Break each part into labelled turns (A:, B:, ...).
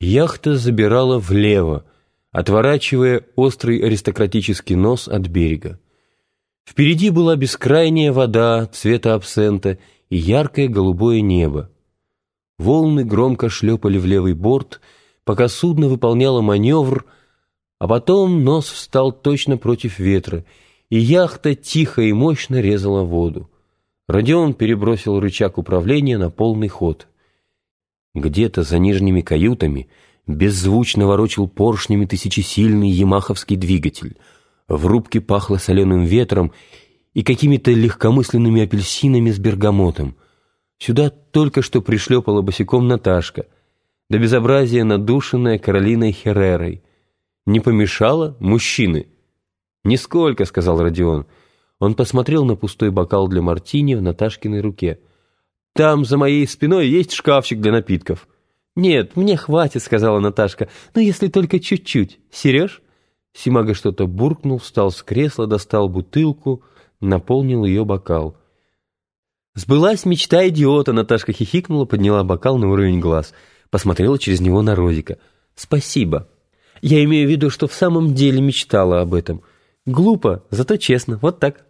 A: Яхта забирала влево, отворачивая острый аристократический нос от берега. Впереди была бескрайняя вода цвета абсента и яркое голубое небо. Волны громко шлепали в левый борт, пока судно выполняло маневр, а потом нос встал точно против ветра, и яхта тихо и мощно резала воду. Родион перебросил рычаг управления на полный ход. Где-то за нижними каютами беззвучно ворочил поршнями тысячесильный ямаховский двигатель. В рубке пахло соленым ветром и какими-то легкомысленными апельсинами с бергамотом. Сюда только что пришлепала босиком Наташка, до безобразия надушенная Каролиной Херрерой. Не помешало мужчины? «Нисколько», — сказал Родион. Он посмотрел на пустой бокал для мартини в Наташкиной руке. «Там за моей спиной есть шкафчик для напитков». «Нет, мне хватит», — сказала Наташка. «Ну, если только чуть-чуть. Сереж?» Симага что-то буркнул, встал с кресла, достал бутылку, наполнил ее бокал. «Сбылась мечта идиота», — Наташка хихикнула, подняла бокал на уровень глаз, посмотрела через него на Розика. «Спасибо. Я имею в виду, что в самом деле мечтала об этом. Глупо, зато честно, вот так».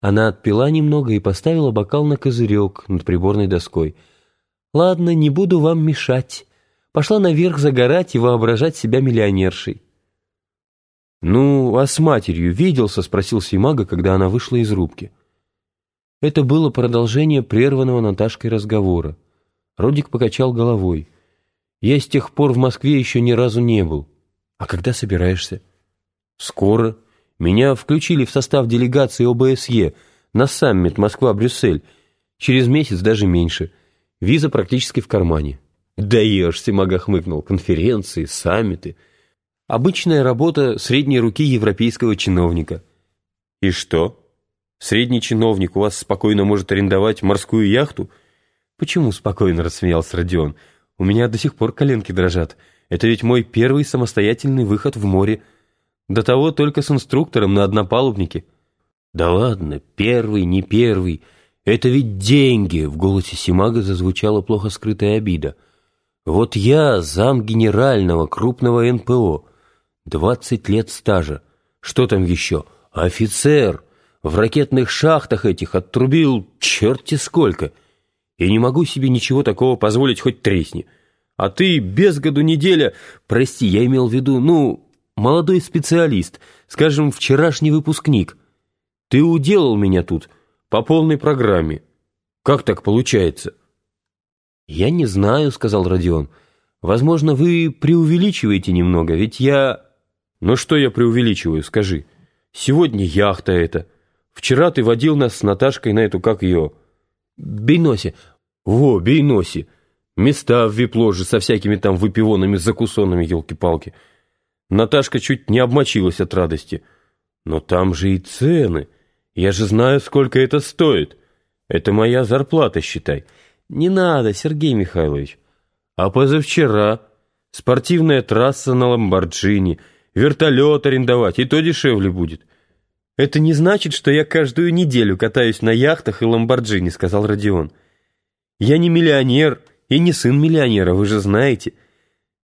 A: Она отпила немного и поставила бокал на козырек над приборной доской. «Ладно, не буду вам мешать». Пошла наверх загорать и воображать себя миллионершей. «Ну, а с матерью виделся?» — спросил Симага, когда она вышла из рубки. Это было продолжение прерванного Наташкой разговора. Родик покачал головой. «Я с тех пор в Москве еще ни разу не был. А когда собираешься?» «Скоро. Меня включили в состав делегации ОБСЕ на саммит Москва-Брюссель. Через месяц даже меньше. Виза практически в кармане». «Даешься», — Мага хмыкнул. «Конференции, саммиты. Обычная работа средней руки европейского чиновника». «И что?» Средний чиновник у вас спокойно может арендовать морскую яхту?» «Почему спокойно?» — рассмеялся Родион. «У меня до сих пор коленки дрожат. Это ведь мой первый самостоятельный выход в море. До того только с инструктором на однопалубнике». «Да ладно, первый, не первый. Это ведь деньги!» — в голосе Симага зазвучала плохо скрытая обида. «Вот я зам генерального крупного НПО. Двадцать лет стажа. Что там еще? Офицер!» в ракетных шахтах этих отрубил черти сколько. И не могу себе ничего такого позволить, хоть тресни. А ты без году неделя, прости, я имел в виду, ну, молодой специалист, скажем, вчерашний выпускник. Ты уделал меня тут по полной программе. Как так получается? Я не знаю, сказал Родион. Возможно, вы преувеличиваете немного, ведь я... Ну что я преувеличиваю, скажи. Сегодня яхта эта, Вчера ты водил нас с Наташкой на эту, как ее... Бейноси. Во, Бейноси. Места в вип-ложе со всякими там выпивонами, закусонами, елки-палки. Наташка чуть не обмочилась от радости. Но там же и цены. Я же знаю, сколько это стоит. Это моя зарплата, считай. Не надо, Сергей Михайлович. А позавчера спортивная трасса на Ламборджини, вертолет арендовать, и то дешевле будет. «Это не значит, что я каждую неделю катаюсь на яхтах и ламборджини», — сказал Родион. «Я не миллионер и не сын миллионера, вы же знаете.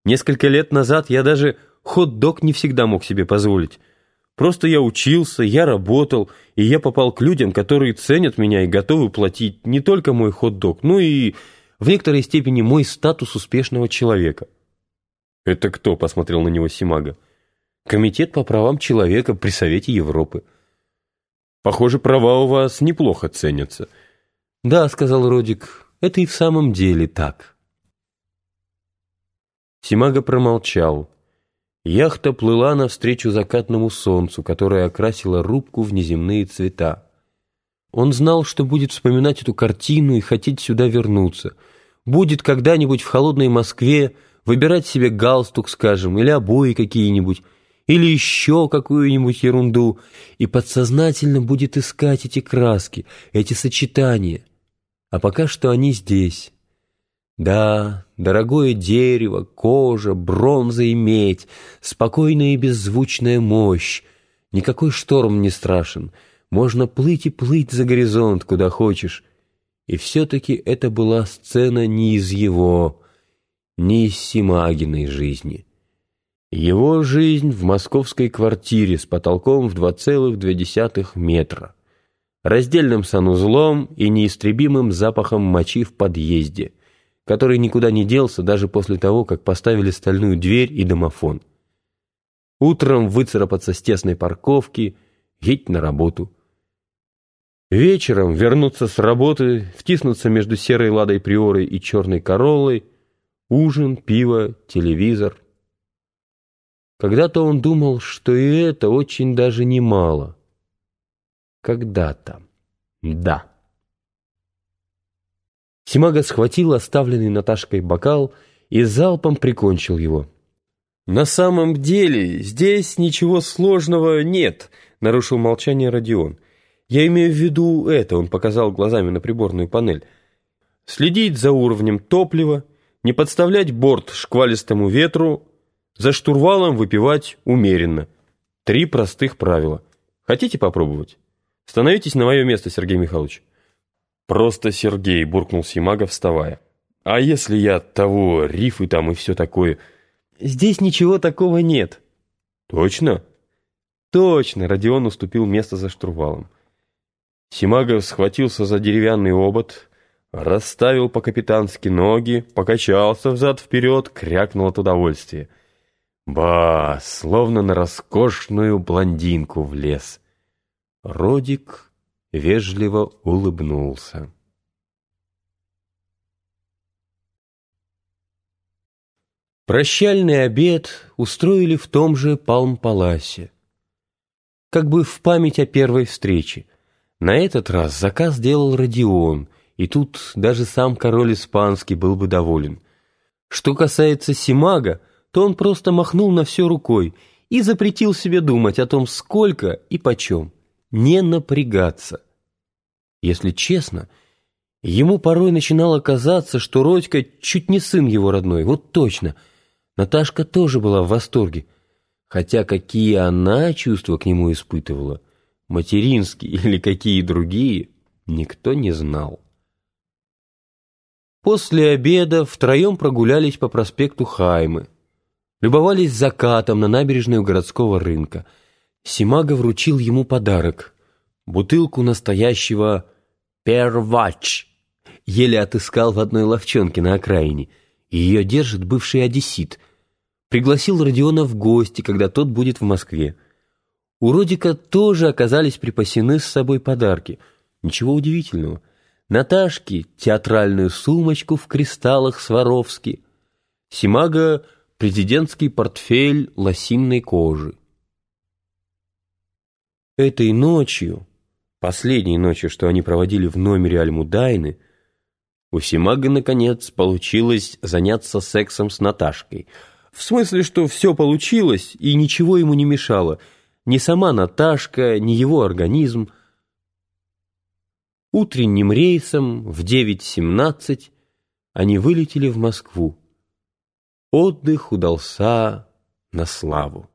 A: Несколько лет назад я даже хот-дог не всегда мог себе позволить. Просто я учился, я работал, и я попал к людям, которые ценят меня и готовы платить не только мой хот-дог, но и в некоторой степени мой статус успешного человека». «Это кто?» — посмотрел на него Симага. «Комитет по правам человека при Совете Европы». Похоже, права у вас неплохо ценятся». «Да», — сказал Родик, — «это и в самом деле так». Симага промолчал. Яхта плыла навстречу закатному солнцу, которое окрасило рубку в неземные цвета. Он знал, что будет вспоминать эту картину и хотеть сюда вернуться. Будет когда-нибудь в холодной Москве выбирать себе галстук, скажем, или обои какие-нибудь, или еще какую-нибудь ерунду, и подсознательно будет искать эти краски, эти сочетания. А пока что они здесь. Да, дорогое дерево, кожа, бронза и медь, спокойная и беззвучная мощь. Никакой шторм не страшен. Можно плыть и плыть за горизонт, куда хочешь. И все-таки это была сцена не из его, не из Симагиной жизни. Его жизнь в московской квартире с потолком в 2,2 метра, раздельным санузлом и неистребимым запахом мочи в подъезде, который никуда не делся даже после того, как поставили стальную дверь и домофон. Утром выцарапаться с тесной парковки, едь на работу. Вечером вернуться с работы, втиснуться между серой ладой приорой и черной короллой, ужин, пиво, телевизор. Когда-то он думал, что и это очень даже немало. Когда-то. Да. Симага схватил оставленный Наташкой бокал и залпом прикончил его. «На самом деле здесь ничего сложного нет», — нарушил молчание Родион. «Я имею в виду это», — он показал глазами на приборную панель. «Следить за уровнем топлива, не подставлять борт шквалистому ветру, за штурвалом выпивать умеренно. Три простых правила. Хотите попробовать? Становитесь на мое место, Сергей Михайлович». «Просто Сергей», — буркнул Симага, вставая. «А если я того, рифы там и все такое...» «Здесь ничего такого нет». «Точно?» «Точно!» — Родион уступил место за штурвалом. Симагов схватился за деревянный обод, расставил по-капитански ноги, покачался взад-вперед, крякнул от удовольствия. Ба, словно на роскошную блондинку влез. Родик вежливо улыбнулся. Прощальный обед устроили в том же Палм-Паласе. Как бы в память о первой встрече. На этот раз заказ делал Родион, и тут даже сам король испанский был бы доволен. Что касается Симага, то он просто махнул на все рукой и запретил себе думать о том, сколько и почем. Не напрягаться. Если честно, ему порой начинало казаться, что Родька чуть не сын его родной, вот точно – Наташка тоже была в восторге, хотя какие она чувства к нему испытывала, материнские или какие другие, никто не знал. После обеда втроем прогулялись по проспекту Хаймы, любовались закатом на набережную городского рынка. Симага вручил ему подарок — бутылку настоящего «Первач». Еле отыскал в одной ловчонке на окраине — и ее держит бывший одессит. Пригласил Родиона в гости, когда тот будет в Москве. У Родика тоже оказались припасены с собой подарки. Ничего удивительного. Наташке театральную сумочку в кристаллах Сваровски. Симага — президентский портфель лосинной кожи. Этой ночью, последней ночью, что они проводили в номере Альмудайны, у Симага, наконец, получилось заняться сексом с Наташкой. В смысле, что все получилось, и ничего ему не мешало. Ни сама Наташка, ни его организм. Утренним рейсом в 9.17 они вылетели в Москву. Отдых удался на славу.